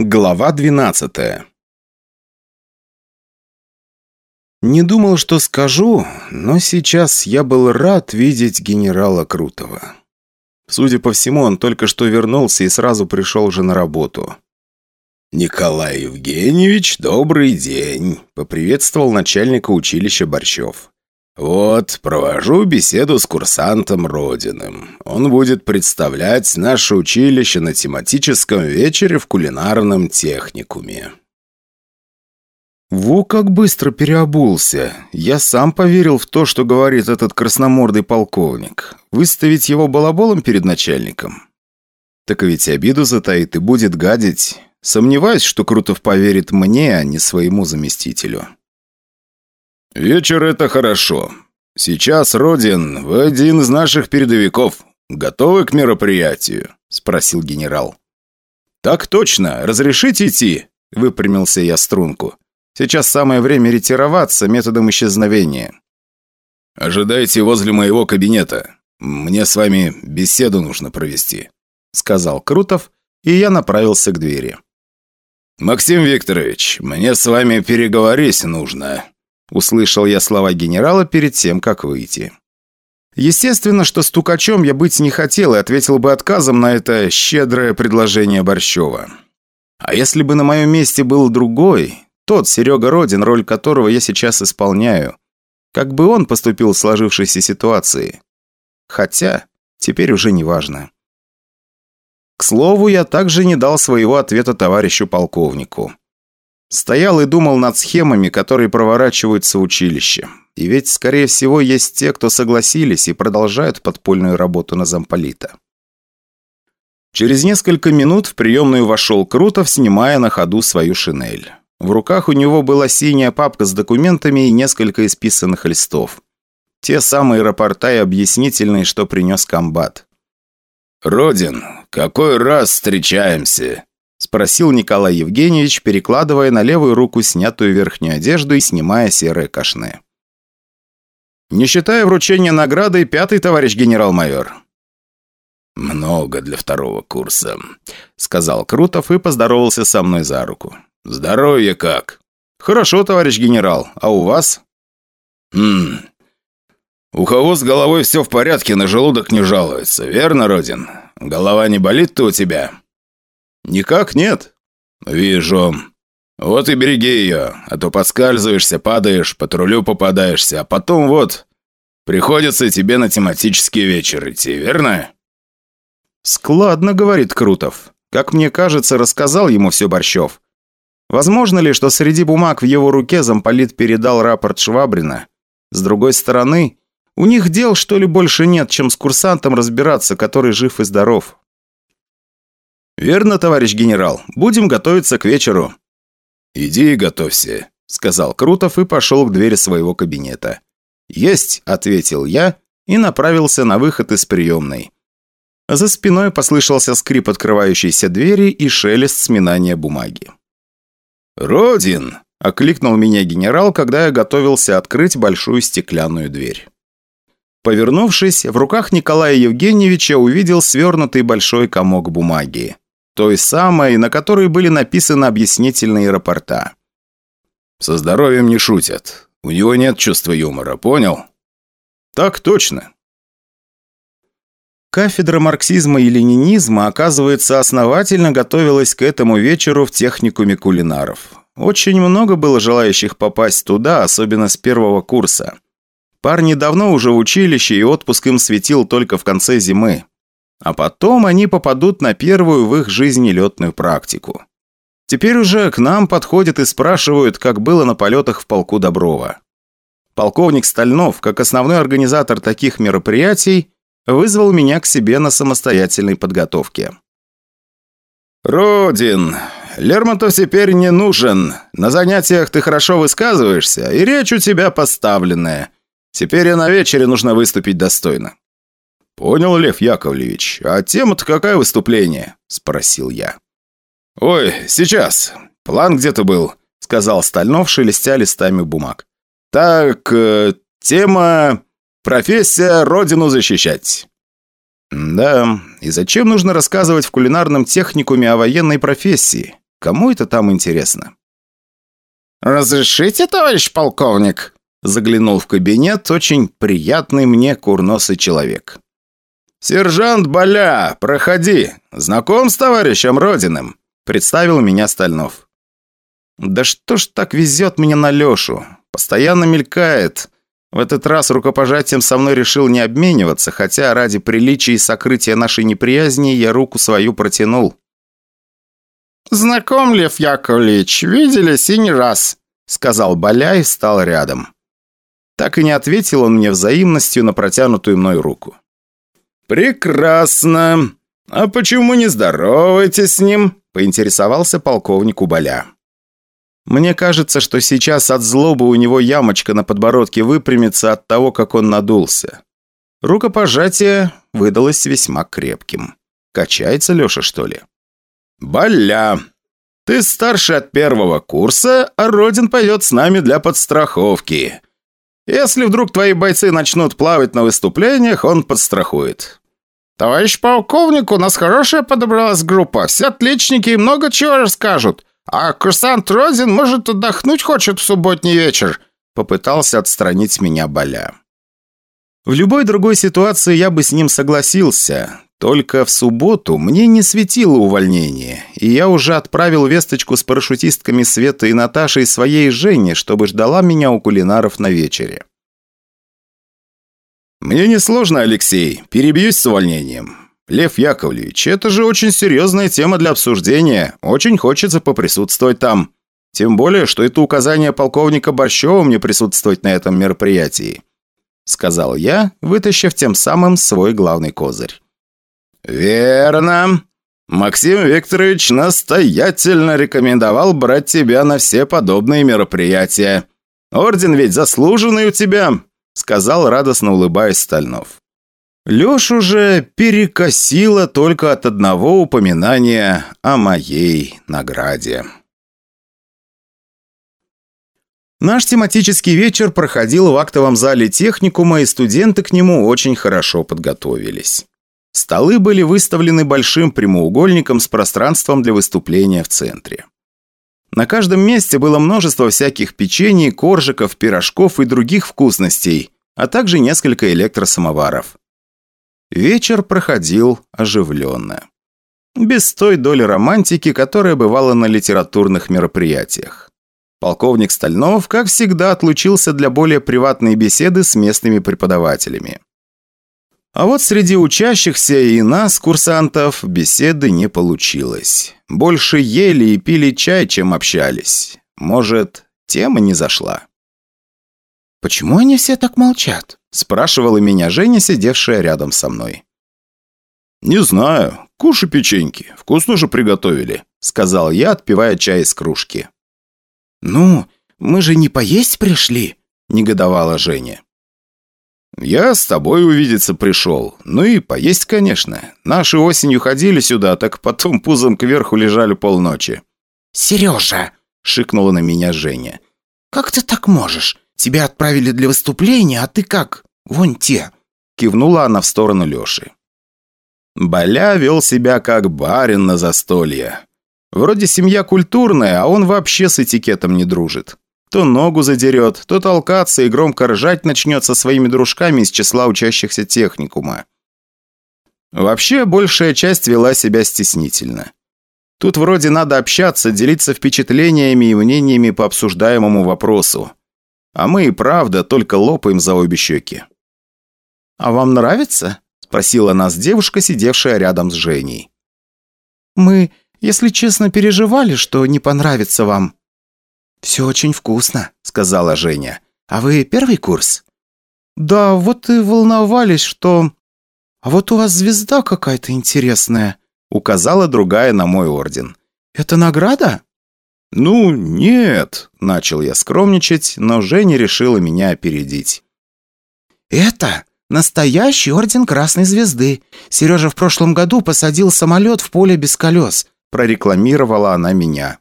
Глава 12 Не думал, что скажу, но сейчас я был рад видеть генерала Крутого. Судя по всему, он только что вернулся и сразу пришел же на работу. «Николай Евгеньевич, добрый день!» – поприветствовал начальника училища Борщев. «Вот, провожу беседу с курсантом Родиным. Он будет представлять наше училище на тематическом вечере в кулинарном техникуме». Во как быстро переобулся. Я сам поверил в то, что говорит этот красномордый полковник. Выставить его балаболом перед начальником? Так ведь обиду затаит и будет гадить. Сомневаюсь, что Крутов поверит мне, а не своему заместителю. «Вечер — это хорошо. Сейчас, Родин, вы один из наших передовиков. Готовы к мероприятию?» — спросил генерал. «Так точно. Разрешите идти?» — выпрямился я струнку. «Сейчас самое время ретироваться методом исчезновения». «Ожидайте возле моего кабинета. Мне с вами беседу нужно провести», — сказал Крутов, и я направился к двери. «Максим Викторович, мне с вами переговорить нужно», Услышал я слова генерала перед тем, как выйти. Естественно, что стукачом я быть не хотел и ответил бы отказом на это щедрое предложение Борщева. А если бы на моем месте был другой, тот Серега Родин, роль которого я сейчас исполняю, как бы он поступил в сложившейся ситуации? Хотя, теперь уже не важно. К слову, я также не дал своего ответа товарищу полковнику. Стоял и думал над схемами, которые проворачиваются в училище. И ведь, скорее всего, есть те, кто согласились и продолжают подпольную работу на замполита. Через несколько минут в приемную вошел Крутов, снимая на ходу свою шинель. В руках у него была синяя папка с документами и несколько исписанных листов. Те самые рапорта и объяснительные, что принес комбат. «Родин, какой раз встречаемся?» Спросил Николай Евгеньевич, перекладывая на левую руку снятую верхнюю одежду и снимая серое кашне. «Не считая вручения награды, пятый товарищ генерал-майор». «Много для второго курса», — сказал Крутов и поздоровался со мной за руку. «Здоровье как?» «Хорошо, товарищ генерал. А у вас?» «Хм... У кого с головой все в порядке, на желудок не жалуется, верно, Родин? Голова не болит-то у тебя?» «Никак нет». «Вижу. Вот и береги ее, а то подскальзываешься, падаешь, по трулю попадаешься, а потом вот... Приходится тебе на тематический вечер идти, верно?» «Складно», — говорит Крутов. «Как мне кажется, рассказал ему все Борщев. Возможно ли, что среди бумаг в его руке замполит передал рапорт Швабрина? С другой стороны, у них дел, что ли, больше нет, чем с курсантом разбираться, который жив и здоров. «Верно, товарищ генерал. Будем готовиться к вечеру». «Иди и готовься», — сказал Крутов и пошел к двери своего кабинета. «Есть», — ответил я и направился на выход из приемной. За спиной послышался скрип открывающейся двери и шелест сминания бумаги. «Родин!» – окликнул меня генерал, когда я готовился открыть большую стеклянную дверь. Повернувшись, в руках Николая Евгеньевича увидел свернутый большой комок бумаги той самой, на которой были написаны объяснительные рапорта. «Со здоровьем не шутят. У него нет чувства юмора, понял?» «Так точно». Кафедра марксизма и ленинизма, оказывается, основательно готовилась к этому вечеру в техникуме кулинаров. Очень много было желающих попасть туда, особенно с первого курса. Парни давно уже в училище, и отпуск им светил только в конце зимы. А потом они попадут на первую в их жизни летную практику. Теперь уже к нам подходят и спрашивают, как было на полетах в полку Доброва. Полковник Стальнов, как основной организатор таких мероприятий, вызвал меня к себе на самостоятельной подготовке. «Родин, Лермонтов теперь не нужен. На занятиях ты хорошо высказываешься, и речь у тебя поставленная. Теперь и на вечере нужно выступить достойно. «Понял, Лев Яковлевич. А тема-то какая выступление?» – спросил я. «Ой, сейчас. План где-то был», – сказал Стальнов, шелестя листами бумаг. «Так, э, тема «Профессия – родину защищать». «Да, и зачем нужно рассказывать в кулинарном техникуме о военной профессии? Кому это там интересно? «Разрешите, товарищ полковник?» Заглянул в кабинет очень приятный мне курносый человек. «Сержант Боля, проходи. Знаком с товарищем Родиным?» Представил меня Стальнов. «Да что ж так везет мне на Лешу? Постоянно мелькает. В этот раз рукопожатием со мной решил не обмениваться, хотя ради приличия и сокрытия нашей неприязни я руку свою протянул». «Знаком, Лев Яковлевич, виделись и не раз», сказал Боля и встал рядом. Так и не ответил он мне взаимностью на протянутую мной руку. «Прекрасно. А почему не здороваетесь с ним?» – поинтересовался полковник Уболя. Мне кажется, что сейчас от злобы у него ямочка на подбородке выпрямится от того, как он надулся. Рукопожатие выдалось весьма крепким. Качается Леша, что ли? «Боля, ты старше от первого курса, а Родин пойдет с нами для подстраховки. Если вдруг твои бойцы начнут плавать на выступлениях, он подстрахует. «Товарищ полковник, у нас хорошая подобралась группа. Все отличники и много чего расскажут. А курсант Розин, может, отдохнуть хочет в субботний вечер?» Попытался отстранить меня Боля. В любой другой ситуации я бы с ним согласился. Только в субботу мне не светило увольнение, и я уже отправил весточку с парашютистками Светой и Наташей своей Жене, чтобы ждала меня у кулинаров на вечере. «Мне несложно, Алексей. Перебьюсь с увольнением. Лев Яковлевич, это же очень серьезная тема для обсуждения. Очень хочется поприсутствовать там. Тем более, что это указание полковника Борщева мне присутствовать на этом мероприятии», сказал я, вытащив тем самым свой главный козырь. «Верно. Максим Викторович настоятельно рекомендовал брать тебя на все подобные мероприятия. Орден ведь заслуженный у тебя», сказал радостно улыбаясь Стальнов. Лешу уже перекосило только от одного упоминания о моей награде. Наш тематический вечер проходил в актовом зале техникума, и студенты к нему очень хорошо подготовились. Столы были выставлены большим прямоугольником с пространством для выступления в центре. На каждом месте было множество всяких печений, коржиков, пирожков и других вкусностей, а также несколько электросамоваров. Вечер проходил оживленно. Без той доли романтики, которая бывала на литературных мероприятиях. Полковник Стальнов, как всегда, отлучился для более приватной беседы с местными преподавателями. А вот среди учащихся и нас, курсантов, беседы не получилось. Больше ели и пили чай, чем общались. Может, тема не зашла. «Почему они все так молчат?» – спрашивала меня Женя, сидевшая рядом со мной. «Не знаю. Кушай печеньки. Вкусно же приготовили», – сказал я, отпивая чай из кружки. «Ну, мы же не поесть пришли», – негодовала Женя. «Я с тобой увидеться пришел. Ну и поесть, конечно. Наши осенью ходили сюда, так потом пузом кверху лежали полночи». «Сережа!» – шикнула на меня Женя. «Как ты так можешь? Тебя отправили для выступления, а ты как? Вон те!» Кивнула она в сторону Леши. Боля вел себя как барин на застолье. Вроде семья культурная, а он вообще с этикетом не дружит. То ногу задерет, то толкаться и громко ржать начнет со своими дружками из числа учащихся техникума. Вообще, большая часть вела себя стеснительно. Тут вроде надо общаться, делиться впечатлениями и мнениями по обсуждаемому вопросу. А мы и правда только лопаем за обе щеки. «А вам нравится?» – спросила нас девушка, сидевшая рядом с Женей. «Мы, если честно, переживали, что не понравится вам», «Все очень вкусно», — сказала Женя. «А вы первый курс?» «Да, вот и волновались, что...» «А вот у вас звезда какая-то интересная», — указала другая на мой орден. «Это награда?» «Ну, нет», — начал я скромничать, но Женя решила меня опередить. «Это настоящий орден Красной Звезды. Сережа в прошлом году посадил самолет в поле без колес», — прорекламировала она меня.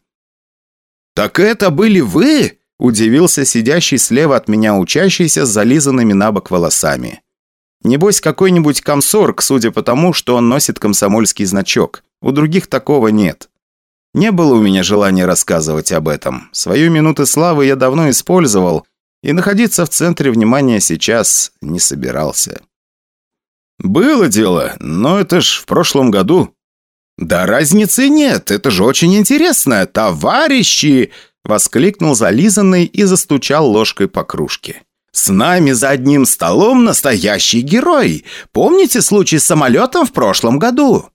«Так это были вы?» – удивился сидящий слева от меня учащийся с зализанными на бок волосами. Небось, какой-нибудь комсорг, судя по тому, что он носит комсомольский значок. У других такого нет. Не было у меня желания рассказывать об этом. Свою минуты славы я давно использовал, и находиться в центре внимания сейчас не собирался. «Было дело, но это ж в прошлом году». «Да разницы нет, это же очень интересно, товарищи!» Воскликнул зализанный и застучал ложкой по кружке. «С нами за одним столом настоящий герой! Помните случай с самолетом в прошлом году?»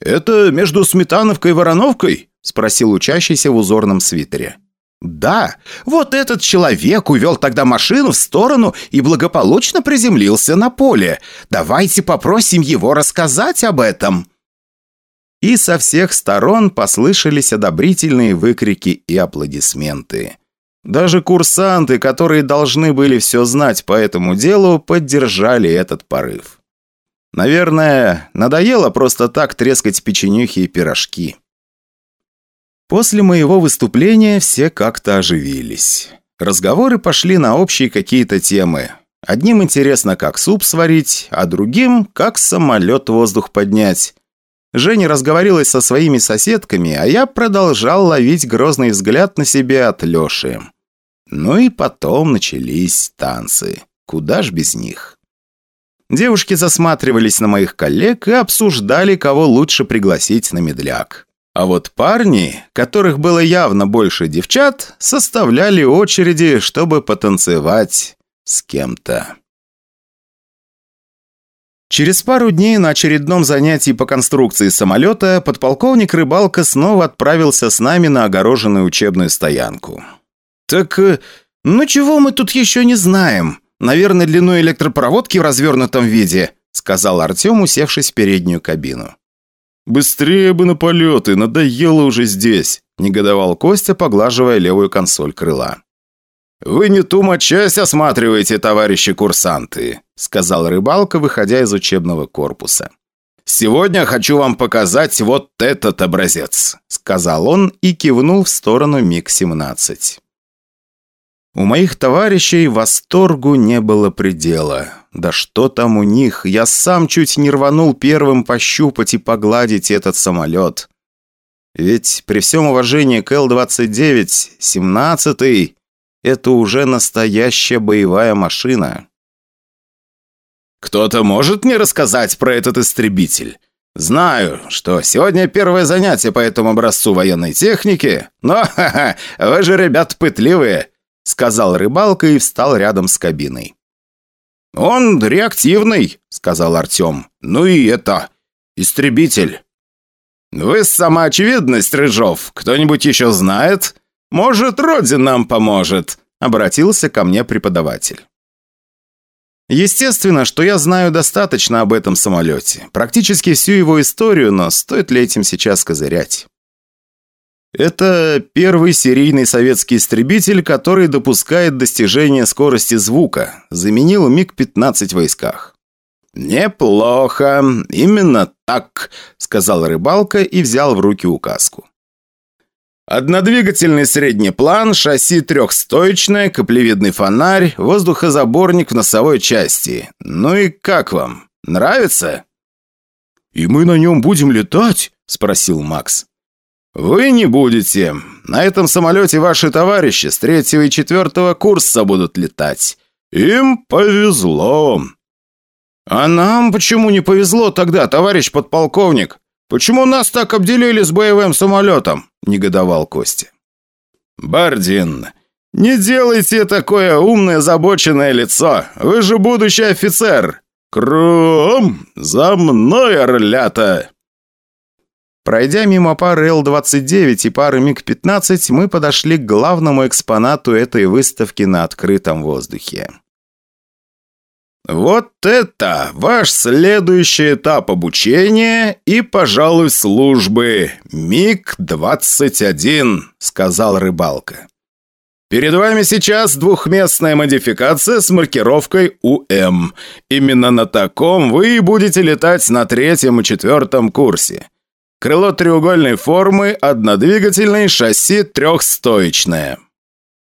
«Это между Сметановкой и Вороновкой?» – спросил учащийся в узорном свитере. «Да, вот этот человек увел тогда машину в сторону и благополучно приземлился на поле. Давайте попросим его рассказать об этом». И со всех сторон послышались одобрительные выкрики и аплодисменты. Даже курсанты, которые должны были все знать по этому делу, поддержали этот порыв. Наверное, надоело просто так трескать печенюхи и пирожки. После моего выступления все как-то оживились. Разговоры пошли на общие какие-то темы. Одним интересно, как суп сварить, а другим, как самолет воздух поднять. Женя разговорилась со своими соседками, а я продолжал ловить грозный взгляд на себя от Леши. Ну и потом начались танцы. Куда ж без них? Девушки засматривались на моих коллег и обсуждали, кого лучше пригласить на медляк. А вот парни, которых было явно больше девчат, составляли очереди, чтобы потанцевать с кем-то. Через пару дней на очередном занятии по конструкции самолета подполковник Рыбалка снова отправился с нами на огороженную учебную стоянку. «Так, э, ну чего мы тут еще не знаем? Наверное, длину электропроводки в развернутом виде», сказал Артем, усевшись в переднюю кабину. «Быстрее бы на полеты, надоело уже здесь», – негодовал Костя, поглаживая левую консоль крыла. «Вы не ту матчасть осматриваете, товарищи курсанты», – сказал рыбалка, выходя из учебного корпуса. «Сегодня хочу вам показать вот этот образец», – сказал он и кивнул в сторону МиГ-17. У моих товарищей восторгу не было предела. Да что там у них, я сам чуть не рванул первым пощупать и погладить этот самолет. Ведь при всем уважении к Л-29, 17-й, это уже настоящая боевая машина. «Кто-то может мне рассказать про этот истребитель?» «Знаю, что сегодня первое занятие по этому образцу военной техники, но, ха-ха, вы же, ребят, пытливые», сказал рыбалка и встал рядом с кабиной. «Он реактивный», — сказал Артем. «Ну и это... истребитель». «Вы самоочевидность, Рыжов. Кто-нибудь еще знает? Может, Родин нам поможет?» — обратился ко мне преподаватель. Естественно, что я знаю достаточно об этом самолете. Практически всю его историю, но стоит ли этим сейчас козырять? Это первый серийный советский истребитель, который допускает достижение скорости звука. Заменил МиГ-15 в войсках. «Неплохо. Именно так», — сказал рыбалка и взял в руки указку. Однодвигательный средний план, шасси трехстоечное, каплевидный фонарь, воздухозаборник в носовой части. Ну и как вам? Нравится?» «И мы на нем будем летать?» – спросил Макс. «Вы не будете. На этом самолете ваши товарищи с третьего и четвертого курса будут летать. Им повезло». «А нам почему не повезло тогда, товарищ подполковник? Почему нас так обделили с боевым самолетом?» – негодовал Костя. «Бардин, не делайте такое умное, забоченное лицо. Вы же будущий офицер. Кром, за мной, орлята!» Пройдя мимо пары Л-29 и пары МиГ-15, мы подошли к главному экспонату этой выставки на открытом воздухе. «Вот это ваш следующий этап обучения и, пожалуй, службы. МиГ-21», — сказал рыбалка. «Перед вами сейчас двухместная модификация с маркировкой УМ. Именно на таком вы будете летать на третьем и четвертом курсе. Крыло треугольной формы, однодвигательное, шасси трехстоечное.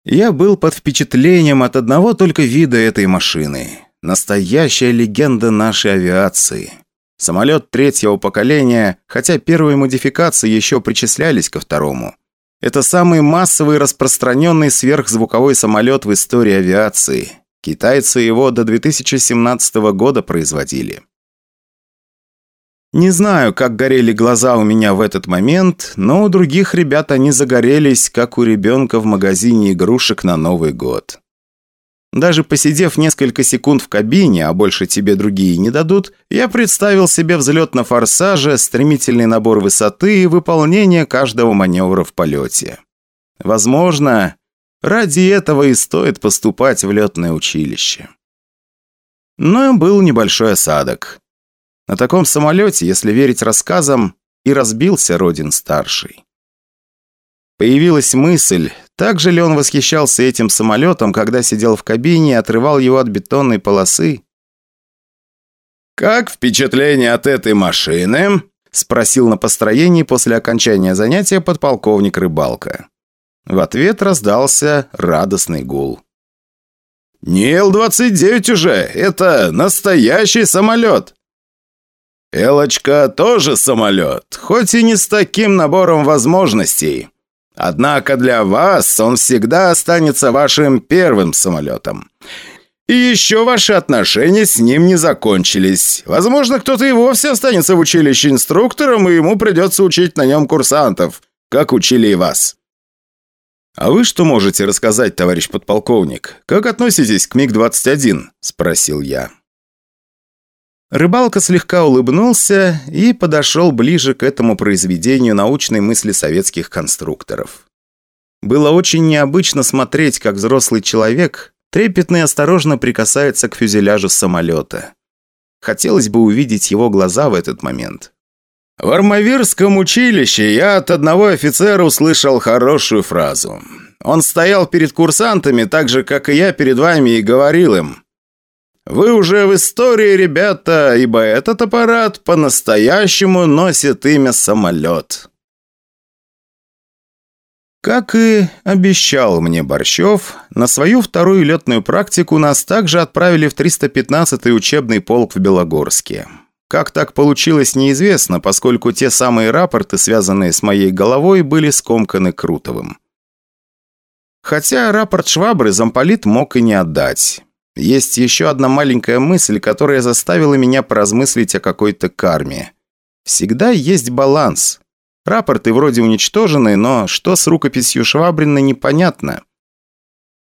Я был под впечатлением от одного только вида этой машины. Настоящая легенда нашей авиации. Самолет третьего поколения, хотя первые модификации еще причислялись ко второму. Это самый массовый распространенный сверхзвуковой самолет в истории авиации. Китайцы его до 2017 года производили. Не знаю, как горели глаза у меня в этот момент, но у других ребят они загорелись, как у ребенка в магазине игрушек на Новый год. Даже посидев несколько секунд в кабине, а больше тебе другие не дадут, я представил себе взлет на форсаже, стремительный набор высоты и выполнение каждого маневра в полете. Возможно, ради этого и стоит поступать в летное училище. Но был небольшой осадок. На таком самолете, если верить рассказам, и разбился Родин-старший. Появилась мысль, так же ли он восхищался этим самолетом, когда сидел в кабине и отрывал его от бетонной полосы? «Как впечатление от этой машины?» – спросил на построении после окончания занятия подполковник Рыбалка. В ответ раздался радостный гул. «Не Ил-29 уже, это настоящий самолет!» «Элочка тоже самолет, хоть и не с таким набором возможностей. Однако для вас он всегда останется вашим первым самолетом. И еще ваши отношения с ним не закончились. Возможно, кто-то и вовсе останется в училище инструктором, и ему придется учить на нем курсантов, как учили и вас». «А вы что можете рассказать, товарищ подполковник? Как относитесь к МиГ-21?» – спросил я. Рыбалка слегка улыбнулся и подошел ближе к этому произведению научной мысли советских конструкторов. Было очень необычно смотреть, как взрослый человек трепетно и осторожно прикасается к фюзеляжу самолета. Хотелось бы увидеть его глаза в этот момент. В Армавирском училище я от одного офицера услышал хорошую фразу. Он стоял перед курсантами, так же, как и я перед вами, и говорил им – вы уже в истории, ребята, ибо этот аппарат по-настоящему носит имя самолет. Как и обещал мне Борщев, на свою вторую летную практику нас также отправили в 315-й учебный полк в Белогорске. Как так получилось, неизвестно, поскольку те самые рапорты, связанные с моей головой, были скомканы Крутовым. Хотя рапорт Швабры замполит мог и не отдать. Есть еще одна маленькая мысль, которая заставила меня поразмыслить о какой-то карме. Всегда есть баланс. Рапорты вроде уничтожены, но что с рукописью Швабрина непонятно.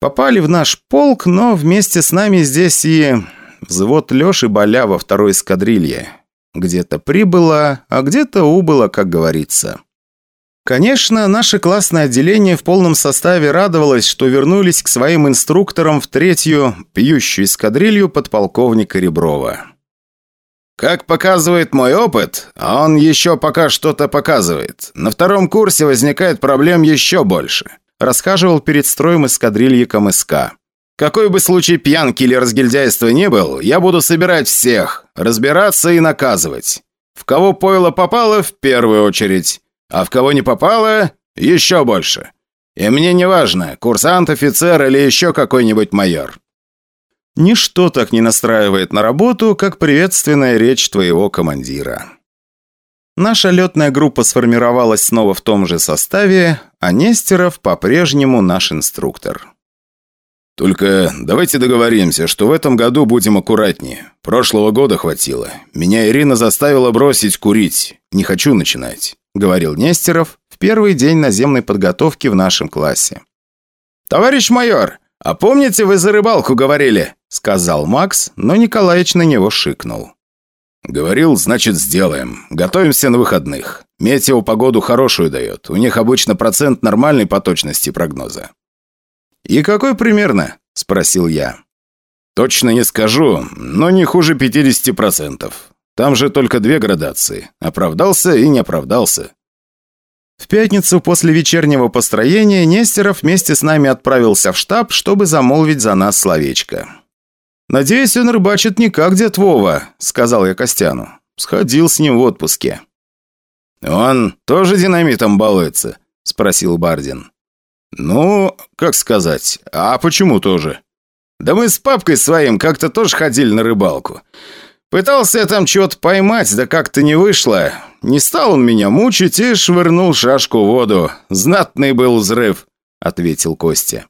Попали в наш полк, но вместе с нами здесь и взвод Леши Боля во второй эскадрилье. Где-то прибыло, а где-то убыло, как говорится. Конечно, наше классное отделение в полном составе радовалось, что вернулись к своим инструкторам в третью, пьющую эскадрилью подполковника Реброва. «Как показывает мой опыт, а он еще пока что-то показывает, на втором курсе возникает проблем еще больше», рассказывал перед строем эскадрильи КМСК. «Какой бы случай пьянки или разгильдяйства ни был, я буду собирать всех, разбираться и наказывать. В кого пойло попало, в первую очередь» а в кого не попало – еще больше. И мне не важно, курсант, офицер или еще какой-нибудь майор. Ничто так не настраивает на работу, как приветственная речь твоего командира. Наша летная группа сформировалась снова в том же составе, а Нестеров по-прежнему наш инструктор. «Только давайте договоримся, что в этом году будем аккуратнее. Прошлого года хватило. Меня Ирина заставила бросить курить. Не хочу начинать», — говорил Нестеров в первый день наземной подготовки в нашем классе. «Товарищ майор, а помните, вы за рыбалку говорили?» — сказал Макс, но Николаевич на него шикнул. «Говорил, значит, сделаем. Готовимся на выходных. Метео погоду хорошую дает. У них обычно процент нормальной по точности прогноза. «И какой примерно?» – спросил я. «Точно не скажу, но не хуже 50%. Там же только две градации. Оправдался и не оправдался». В пятницу после вечернего построения Нестеров вместе с нами отправился в штаб, чтобы замолвить за нас словечко. «Надеюсь, он рыбачит не как дед Вова», – сказал я Костяну. Сходил с ним в отпуске. «Он тоже динамитом балуется?» – спросил Бардин. «Ну, как сказать, а почему тоже?» «Да мы с папкой своим как-то тоже ходили на рыбалку. Пытался я там чего-то поймать, да как-то не вышло. Не стал он меня мучить и швырнул шашку в воду. Знатный был взрыв», — ответил Костя.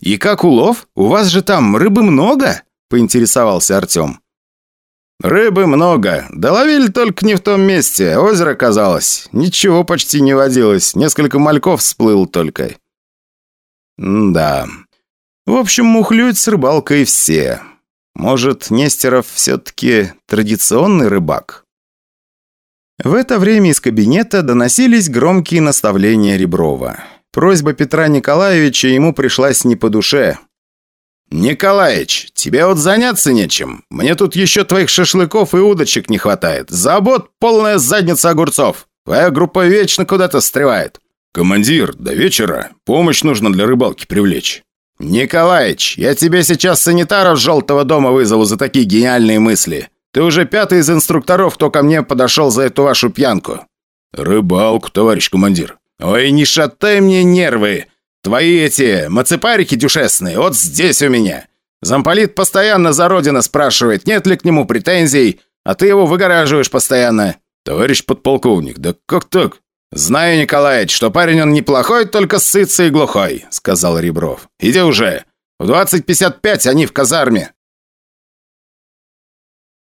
«И как улов? У вас же там рыбы много?» — поинтересовался Артем. «Рыбы много. Да ловили только не в том месте. Озеро казалось. Ничего почти не водилось. Несколько мальков всплыл только». «Да. В общем, мухлють с рыбалкой все. Может, Нестеров все-таки традиционный рыбак?» В это время из кабинета доносились громкие наставления Реброва. Просьба Петра Николаевича ему пришлась не по душе. «Николаич, тебе вот заняться нечем. Мне тут еще твоих шашлыков и удочек не хватает. Забот полная задница огурцов. Твоя группа вечно куда-то встревает». «Командир, до вечера. Помощь нужно для рыбалки привлечь». «Николаич, я тебе сейчас санитаров желтого дома вызову за такие гениальные мысли. Ты уже пятый из инструкторов, кто ко мне подошел за эту вашу пьянку». «Рыбалку, товарищ командир». «Ой, не шатай мне нервы. Твои эти мацепарики дюшесные вот здесь у меня. Замполит постоянно за Родина спрашивает, нет ли к нему претензий, а ты его выгораживаешь постоянно». «Товарищ подполковник, да как так?» «Знаю, Николаевич, что парень он неплохой, только сытый и глухой», — сказал Ребров. «Иди уже. В 20.55 они в казарме».